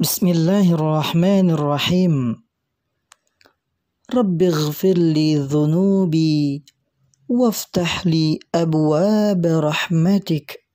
بسم الله الرحمن الرحيم. رب اغفر لي ذنوبي وافتح لي أبواب رحمتك.